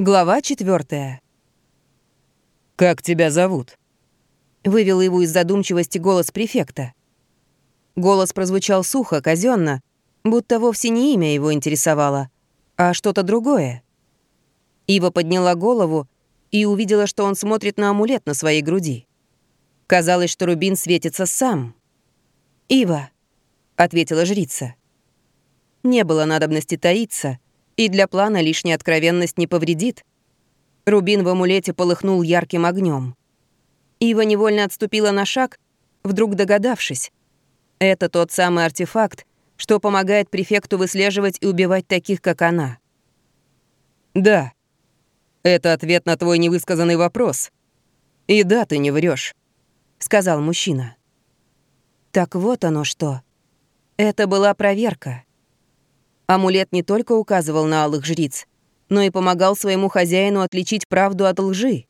Глава четвертая. «Как тебя зовут?» Вывел его из задумчивости голос префекта. Голос прозвучал сухо, казенно, будто вовсе не имя его интересовало, а что-то другое. Ива подняла голову и увидела, что он смотрит на амулет на своей груди. Казалось, что рубин светится сам. «Ива», — ответила жрица. Не было надобности таиться — и для плана лишняя откровенность не повредит. Рубин в амулете полыхнул ярким огнем. Ива невольно отступила на шаг, вдруг догадавшись. Это тот самый артефакт, что помогает префекту выслеживать и убивать таких, как она. «Да. Это ответ на твой невысказанный вопрос. И да, ты не врешь, сказал мужчина. Так вот оно что. Это была проверка. Амулет не только указывал на алых жриц, но и помогал своему хозяину отличить правду от лжи.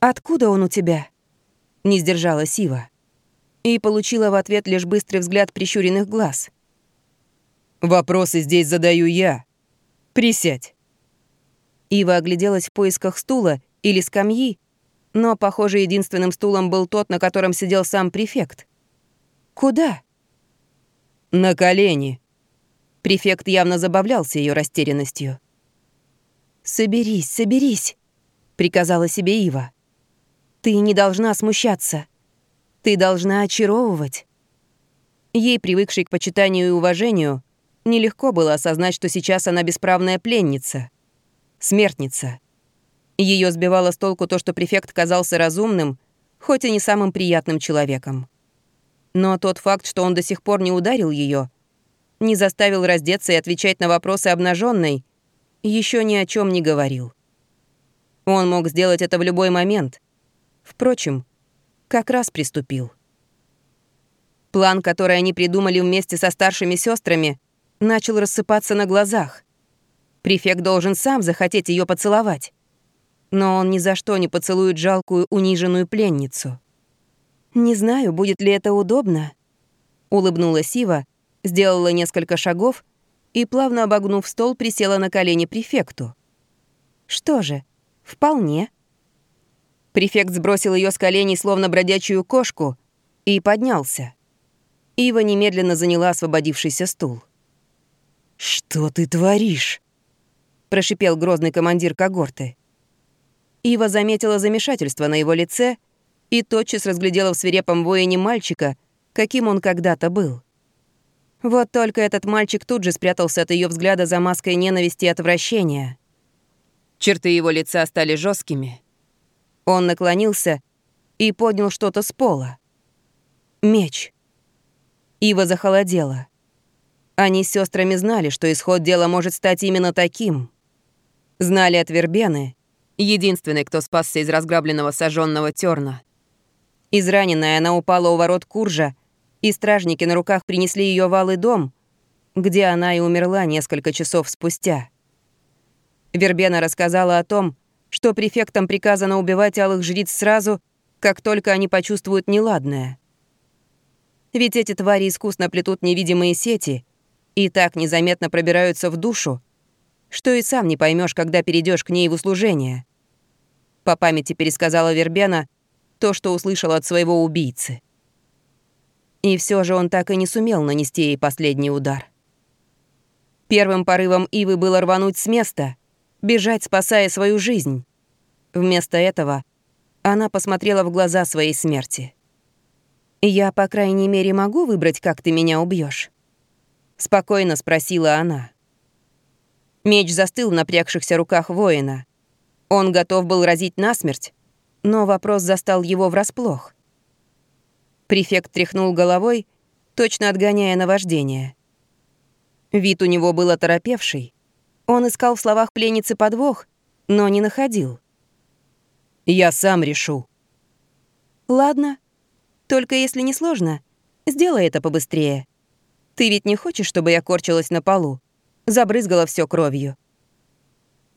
«Откуда он у тебя?» — не сдержала Сива. И получила в ответ лишь быстрый взгляд прищуренных глаз. «Вопросы здесь задаю я. Присядь». Ива огляделась в поисках стула или скамьи, но, похоже, единственным стулом был тот, на котором сидел сам префект. «Куда?» «На колени», Префект явно забавлялся ее растерянностью. «Соберись, соберись», — приказала себе Ива. «Ты не должна смущаться. Ты должна очаровывать». Ей, привыкшей к почитанию и уважению, нелегко было осознать, что сейчас она бесправная пленница, смертница. Ее сбивало с толку то, что префект казался разумным, хоть и не самым приятным человеком. Но тот факт, что он до сих пор не ударил ее, не заставил раздеться и отвечать на вопросы обнаженной, еще ни о чем не говорил. Он мог сделать это в любой момент. Впрочем, как раз приступил. План, который они придумали вместе со старшими сестрами, начал рассыпаться на глазах. Префект должен сам захотеть ее поцеловать. Но он ни за что не поцелует жалкую, униженную пленницу. «Не знаю, будет ли это удобно», — улыбнулась Ива, сделала несколько шагов и, плавно обогнув стол, присела на колени префекту. «Что же, вполне». Префект сбросил ее с коленей, словно бродячую кошку, и поднялся. Ива немедленно заняла освободившийся стул. «Что ты творишь?» — прошипел грозный командир когорты. Ива заметила замешательство на его лице и тотчас разглядела в свирепом воине мальчика, каким он когда-то был. Вот только этот мальчик тут же спрятался от ее взгляда за маской ненависти и отвращения. Черты его лица стали жесткими. Он наклонился и поднял что-то с пола. Меч. Ива захолодела. Они с сестрами знали, что исход дела может стать именно таким. Знали от Вербены, единственной, кто спасся из разграбленного сожженного терна. Израненная, она упала у ворот Куржа и стражники на руках принесли ее в Алый дом, где она и умерла несколько часов спустя. Вербена рассказала о том, что префектам приказано убивать алых жриц сразу, как только они почувствуют неладное. Ведь эти твари искусно плетут невидимые сети и так незаметно пробираются в душу, что и сам не поймешь, когда перейдешь к ней в услужение. По памяти пересказала Вербена то, что услышала от своего убийцы. И все же он так и не сумел нанести ей последний удар. Первым порывом Ивы было рвануть с места, бежать, спасая свою жизнь. Вместо этого она посмотрела в глаза своей смерти. «Я, по крайней мере, могу выбрать, как ты меня убьешь? Спокойно спросила она. Меч застыл в напрягшихся руках воина. Он готов был разить насмерть, но вопрос застал его врасплох. Префект тряхнул головой, точно отгоняя наваждение. Вид у него был оторопевший. Он искал в словах пленницы подвох, но не находил. «Я сам решу». «Ладно. Только если не сложно, сделай это побыстрее. Ты ведь не хочешь, чтобы я корчилась на полу? Забрызгала все кровью».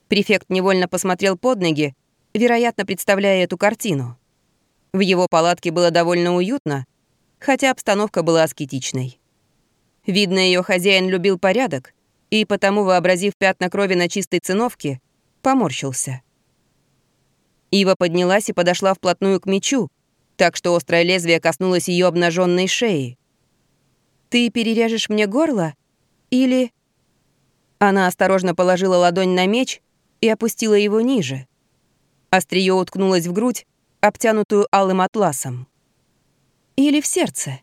Префект невольно посмотрел под ноги, вероятно, представляя эту картину. В его палатке было довольно уютно, хотя обстановка была аскетичной. Видно, ее хозяин любил порядок, и потому, вообразив пятна крови на чистой циновке, поморщился. Ива поднялась и подошла вплотную к мечу, так что острое лезвие коснулось ее обнаженной шеи. «Ты перережешь мне горло? Или...» Она осторожно положила ладонь на меч и опустила его ниже. Острие уткнулось в грудь, обтянутую алым атласом. «Или в сердце?»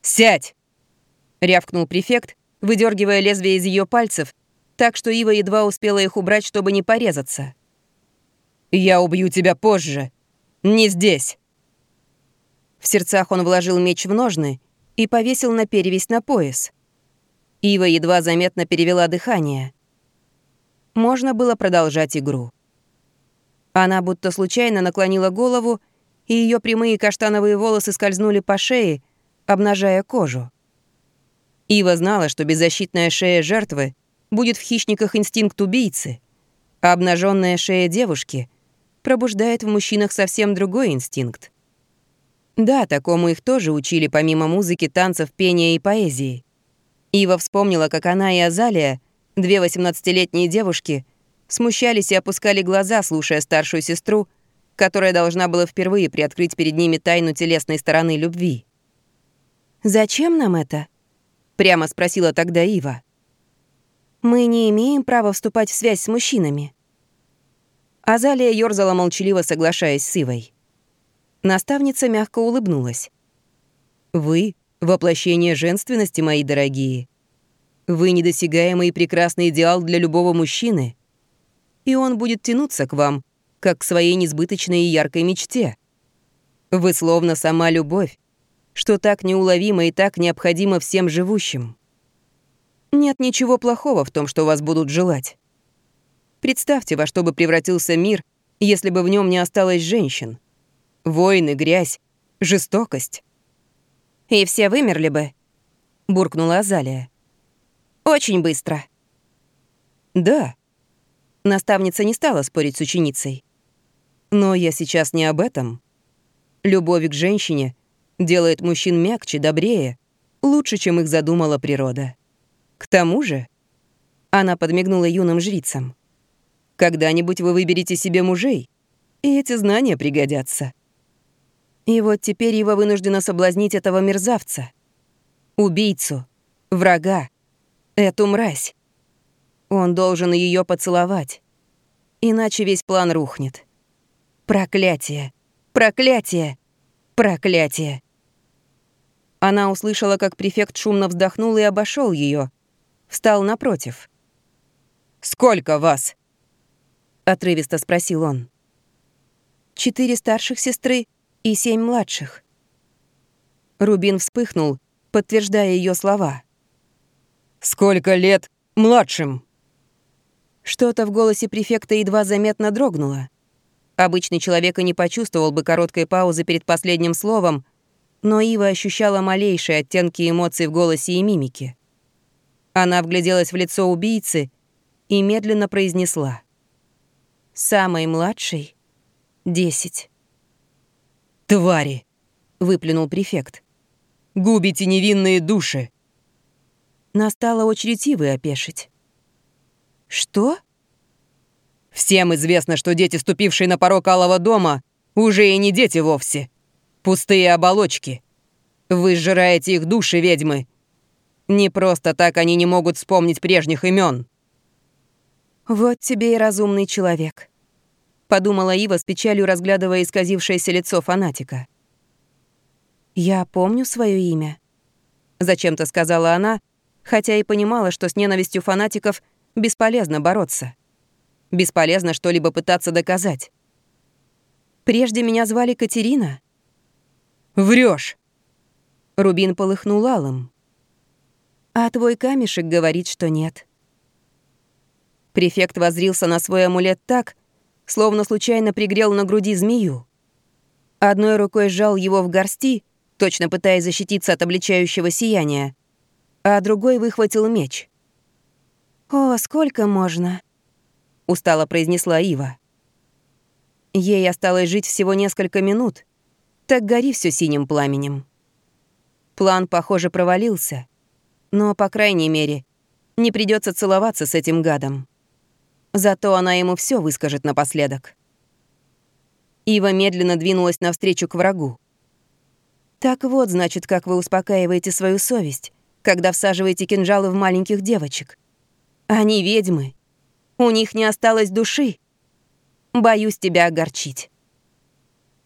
«Сядь!» — рявкнул префект, выдергивая лезвие из ее пальцев, так что Ива едва успела их убрать, чтобы не порезаться. «Я убью тебя позже. Не здесь!» В сердцах он вложил меч в ножны и повесил на перевязь на пояс. Ива едва заметно перевела дыхание. Можно было продолжать игру. Она будто случайно наклонила голову, и ее прямые каштановые волосы скользнули по шее, обнажая кожу. Ива знала, что беззащитная шея жертвы будет в хищниках инстинкт убийцы, а обнаженная шея девушки пробуждает в мужчинах совсем другой инстинкт. Да, такому их тоже учили помимо музыки, танцев, пения и поэзии. Ива вспомнила, как она и Азалия, две 18-летние девушки, смущались и опускали глаза, слушая старшую сестру, которая должна была впервые приоткрыть перед ними тайну телесной стороны любви. «Зачем нам это?» — прямо спросила тогда Ива. «Мы не имеем права вступать в связь с мужчинами». Азалия ёрзала молчаливо, соглашаясь с Ивой. Наставница мягко улыбнулась. «Вы Воплощение женственности, мои дорогие. Вы недосягаемый и прекрасный идеал для любого мужчины. И он будет тянуться к вам, как к своей несбыточной и яркой мечте. Вы словно сама любовь, что так неуловимо и так необходимо всем живущим. Нет ничего плохого в том, что вас будут желать. Представьте, во что бы превратился мир, если бы в нем не осталось женщин. Войны, грязь, жестокость и все вымерли бы», — буркнула Азалия. «Очень быстро». «Да». Наставница не стала спорить с ученицей. «Но я сейчас не об этом. Любовь к женщине делает мужчин мягче, добрее, лучше, чем их задумала природа. К тому же...» Она подмигнула юным жрицам. «Когда-нибудь вы выберете себе мужей, и эти знания пригодятся». И вот теперь его вынуждена соблазнить этого мерзавца. Убийцу, врага, эту мразь. Он должен ее поцеловать. Иначе весь план рухнет. Проклятие! Проклятие! Проклятие! Она услышала, как префект шумно вздохнул и обошел ее. Встал напротив. «Сколько вас?» — отрывисто спросил он. «Четыре старших сестры и семь младших. Рубин вспыхнул, подтверждая ее слова. «Сколько лет младшим?» Что-то в голосе префекта едва заметно дрогнуло. Обычный человек и не почувствовал бы короткой паузы перед последним словом, но Ива ощущала малейшие оттенки эмоций в голосе и мимике. Она вгляделась в лицо убийцы и медленно произнесла. «Самый младший — десять». «Твари!» — выплюнул префект. «Губите невинные души!» Настала очередь Ивы опешить. «Что?» «Всем известно, что дети, ступившие на порог Алого дома, уже и не дети вовсе. Пустые оболочки. Вы сжираете их души, ведьмы. Не просто так они не могут вспомнить прежних имен. «Вот тебе и разумный человек», подумала Ива с печалью, разглядывая исказившееся лицо фанатика. «Я помню свое имя», — зачем-то сказала она, хотя и понимала, что с ненавистью фанатиков бесполезно бороться. Бесполезно что-либо пытаться доказать. «Прежде меня звали Катерина». Врешь! Рубин полыхнул алым. «А твой камешек говорит, что нет». Префект возрился на свой амулет так, словно случайно пригрел на груди змею. Одной рукой сжал его в горсти, точно пытаясь защититься от обличающего сияния, а другой выхватил меч. «О, сколько можно?» — устало произнесла Ива. Ей осталось жить всего несколько минут, так гори все синим пламенем. План, похоже, провалился, но, по крайней мере, не придется целоваться с этим гадом. Зато она ему все выскажет напоследок. Ива медленно двинулась навстречу к врагу. «Так вот, значит, как вы успокаиваете свою совесть, когда всаживаете кинжалы в маленьких девочек. Они ведьмы. У них не осталось души. Боюсь тебя огорчить».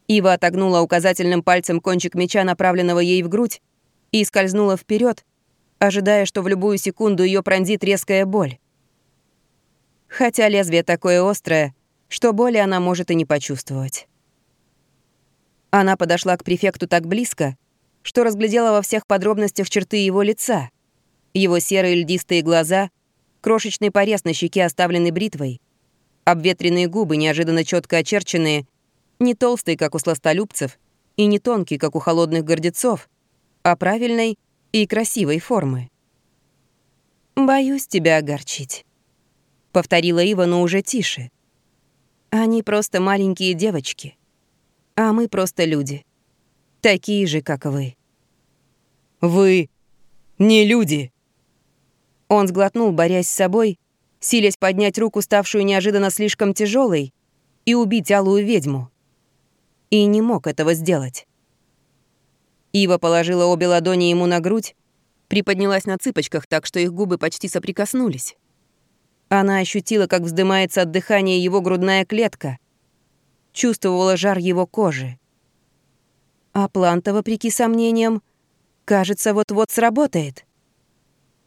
Ива отогнула указательным пальцем кончик меча, направленного ей в грудь, и скользнула вперед, ожидая, что в любую секунду ее пронзит резкая боль. Хотя лезвие такое острое, что боли она может и не почувствовать. Она подошла к префекту так близко, что разглядела во всех подробностях черты его лица, его серые льдистые глаза, крошечный порез на щеке, оставленный бритвой, обветренные губы, неожиданно четко очерченные, не толстые, как у сластолюбцев, и не тонкие, как у холодных гордецов, а правильной и красивой формы. «Боюсь тебя огорчить», — повторила Ива, но уже тише. «Они просто маленькие девочки, а мы просто люди, такие же, как вы». «Вы не люди!» Он сглотнул, борясь с собой, силясь поднять руку, ставшую неожиданно слишком тяжелой, и убить алую ведьму. И не мог этого сделать. Ива положила обе ладони ему на грудь, приподнялась на цыпочках так, что их губы почти соприкоснулись. Она ощутила, как вздымается от дыхания его грудная клетка, чувствовала жар его кожи. А план-то, вопреки сомнениям, кажется, вот-вот сработает.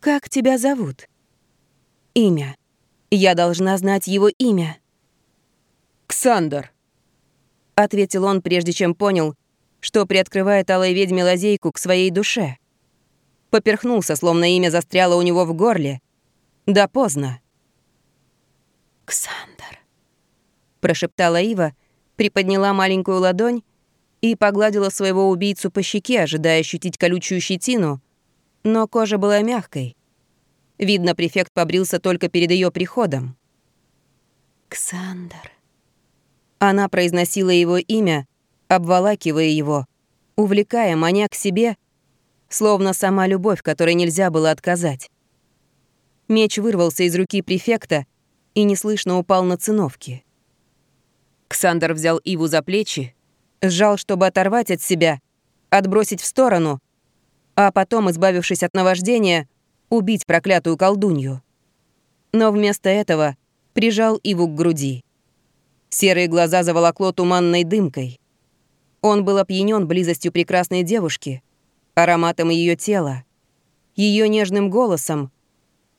«Как тебя зовут?» «Имя. Я должна знать его имя». «Ксандр», — ответил он, прежде чем понял, что приоткрывает алой ведьме лазейку к своей душе. Поперхнулся, словно имя застряло у него в горле. Да поздно. «Ксандр», — прошептала Ива, приподняла маленькую ладонь и погладила своего убийцу по щеке, ожидая ощутить колючую щетину, но кожа была мягкой. Видно, префект побрился только перед ее приходом. «Ксандр». Она произносила его имя, обволакивая его, увлекая, маня к себе, словно сама любовь, которой нельзя было отказать. Меч вырвался из руки префекта и неслышно упал на циновки. Ксандр взял Иву за плечи, сжал, чтобы оторвать от себя, отбросить в сторону, а потом, избавившись от наваждения, убить проклятую колдунью. Но вместо этого прижал Иву к груди. Серые глаза заволокло туманной дымкой. Он был опьянен близостью прекрасной девушки, ароматом ее тела, ее нежным голосом,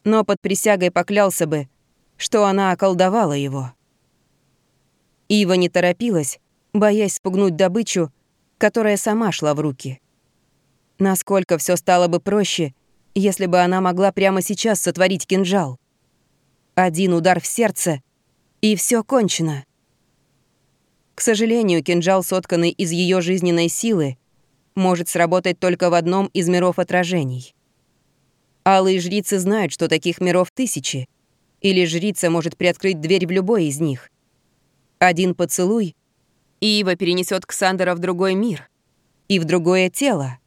но под присягой поклялся бы, что она околдовала его. Ива не торопилась, боясь спугнуть добычу, которая сама шла в руки. Насколько все стало бы проще, если бы она могла прямо сейчас сотворить кинжал. Один удар в сердце, и все кончено. К сожалению, кинжал, сотканный из ее жизненной силы, может сработать только в одном из миров отражений. Алые жрицы знают, что таких миров тысячи, или жрица может приоткрыть дверь в любой из них. Один поцелуй, и Ива перенесет Ксандера в другой мир и в другое тело.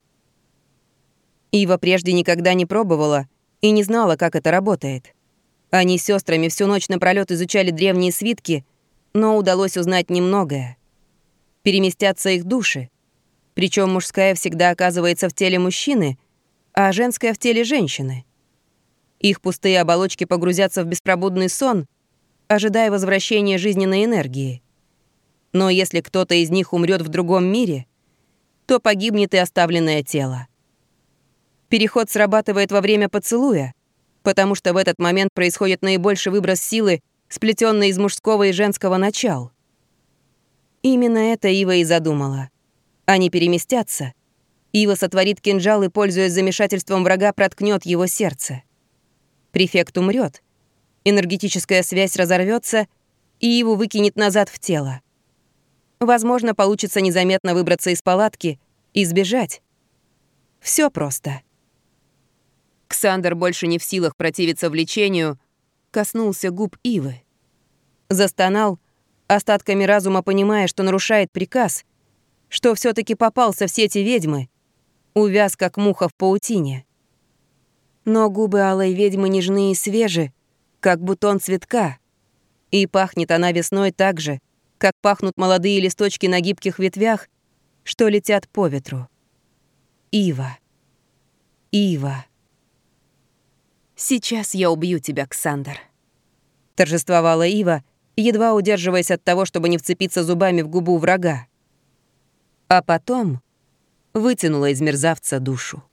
Ива прежде никогда не пробовала и не знала, как это работает. Они с сестрами всю ночь напролёт изучали древние свитки — но удалось узнать немногое. Переместятся их души. Причем мужская всегда оказывается в теле мужчины, а женская в теле женщины. Их пустые оболочки погрузятся в беспробудный сон, ожидая возвращения жизненной энергии. Но если кто-то из них умрет в другом мире, то погибнет и оставленное тело. Переход срабатывает во время поцелуя, потому что в этот момент происходит наибольший выброс силы сплетенный из мужского и женского начал. Именно это Ива и задумала. Они переместятся. Ива сотворит кинжал и, пользуясь замешательством врага, проткнет его сердце. Префект умрет. Энергетическая связь разорвется, и Иву выкинет назад в тело. Возможно, получится незаметно выбраться из палатки и сбежать. Все просто. Ксандр больше не в силах противиться влечению, коснулся губ Ивы. Застонал, остатками разума понимая, что нарушает приказ, что все таки попался в сети ведьмы, увяз, как муха в паутине. Но губы алой ведьмы нежные и свежи, как бутон цветка, И пахнет она весной так же, как пахнут молодые листочки на гибких ветвях, что летят по ветру. Ива. Ива. «Сейчас я убью тебя, Ксандр», — торжествовала Ива, едва удерживаясь от того, чтобы не вцепиться зубами в губу врага. А потом вытянула из мерзавца душу.